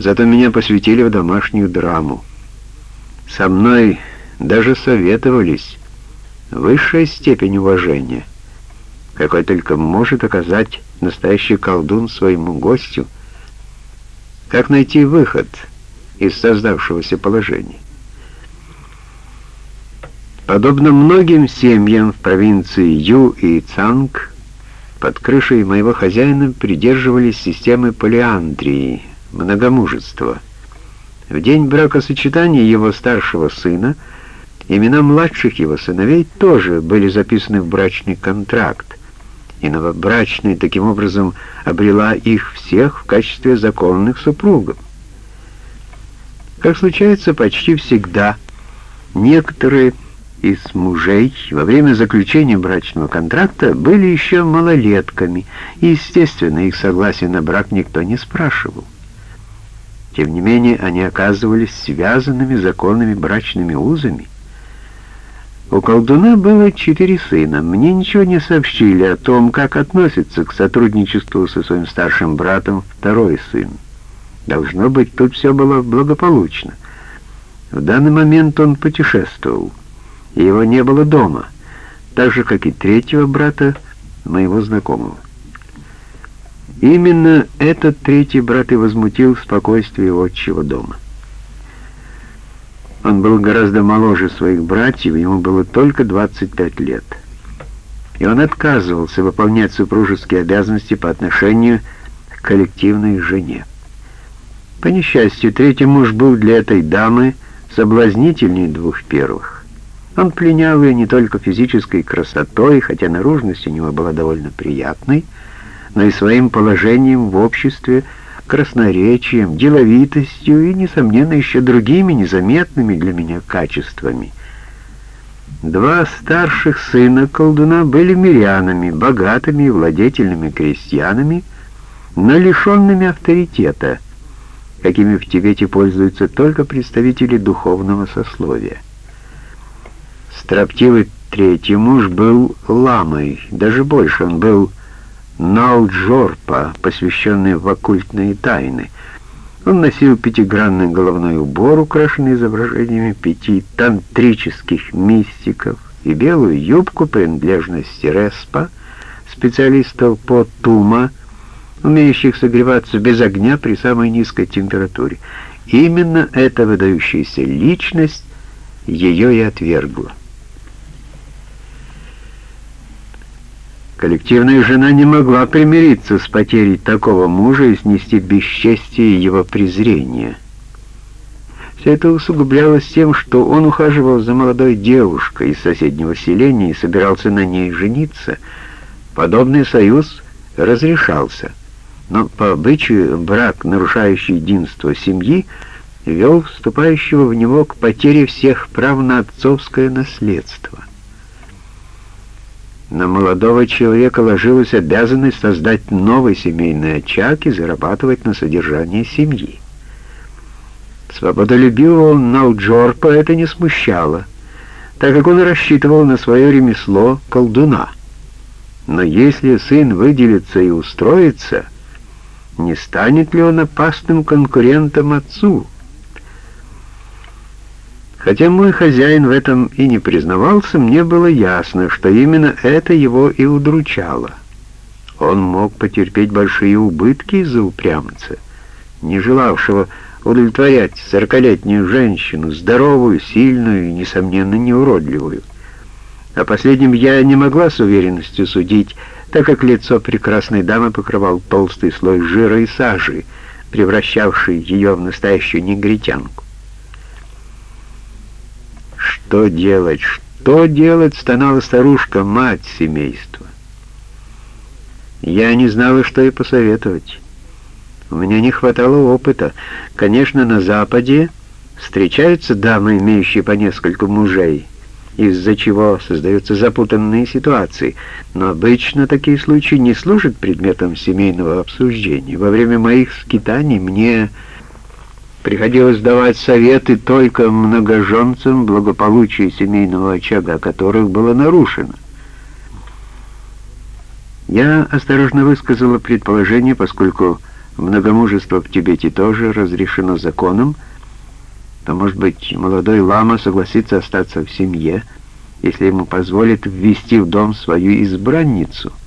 Зато меня посвятили в домашнюю драму. Со мной даже советовались. Высшая степень уважения, какой только может оказать настоящий колдун своему гостю. Как найти выход из создавшегося положения? Подобно многим семьям в провинции Ю и Цанг, под крышей моего хозяина придерживались системы полиандрии, многомужества. В день бракосочетания его старшего сына имена младших его сыновей тоже были записаны в брачный контракт, и новобрачная таким образом обрела их всех в качестве законных супругов. Как случается почти всегда, некоторые из мужей во время заключения брачного контракта были еще малолетками, и, естественно, их согласия на брак никто не спрашивал. Тем не менее, они оказывались связанными законными брачными узами. У колдуна было четыре сына. Мне ничего не сообщили о том, как относится к сотрудничеству со своим старшим братом второй сын. Должно быть, тут все было благополучно. В данный момент он путешествовал его не было дома, так же, как и третьего брата моего знакомого. Именно этот третий брат и возмутил спокойствие отчего дома. Он был гораздо моложе своих братьев, ему было только 25 лет. И он отказывался выполнять супружеские обязанности по отношению к коллективной жене. По несчастью, третий муж был для этой дамы соблазнительнее двух первых. Он пленял ее не только физической красотой, хотя наружность у него была довольно приятной, но и своим положением в обществе, красноречием, деловитостью и, несомненно, еще другими незаметными для меня качествами. Два старших сына колдуна были мирянами, богатыми и владетельными крестьянами, но лишенными авторитета, какими в Тибете пользуются только представители духовного сословия. Строптивый третий муж был ламой, даже больше, он был Налджорпа, посвященный в оккультные тайны. Он носил пятигранный головной убор, украшенный изображениями пяти тантрических мистиков, и белую юбку принадлежности Респа, специалистов по тума, умеющих согреваться без огня при самой низкой температуре. Именно эта выдающаяся личность ее и отвергла. Коллективная жена не могла примириться с потерей такого мужа и снести бесчестие его презрения. Все это усугублялось тем, что он ухаживал за молодой девушкой из соседнего селения и собирался на ней жениться. Подобный союз разрешался, но по обычаю брак, нарушающий единство семьи, вел вступающего в него к потере всех прав на отцовское наследство. На молодого человека ложилась обязанность создать новый семейный очаг и зарабатывать на содержание семьи. Свободолюбивого Налджорпа это не смущало, так как он рассчитывал на свое ремесло колдуна. Но если сын выделится и устроится, не станет ли он опасным конкурентом отцу? Хотя мой хозяин в этом и не признавался, мне было ясно, что именно это его и удручало. Он мог потерпеть большие убытки из-за упрямца, не желавшего удовлетворять сорокалетнюю женщину, здоровую, сильную и, несомненно, неуродливую. О последнем я не могла с уверенностью судить, так как лицо прекрасной дамы покрывал толстый слой жира и сажи, превращавший ее в настоящую негритянку. Что делать? Что делать? стонала старушка, мать семейства. Я не знала, что и посоветовать. У меня не хватало опыта. Конечно, на Западе встречаются дамы, имеющие по нескольку мужей, из-за чего создаются запутанные ситуации, но обычно такие случаи не служат предметом семейного обсуждения. Во время моих скитаний мне Приходилось давать советы только многоженцам, благополучие семейного очага которых было нарушено. Я осторожно высказала предположение, поскольку многомужество в Тибете тоже разрешено законом, то, может быть, молодой лама согласится остаться в семье, если ему позволят ввести в дом свою избранницу —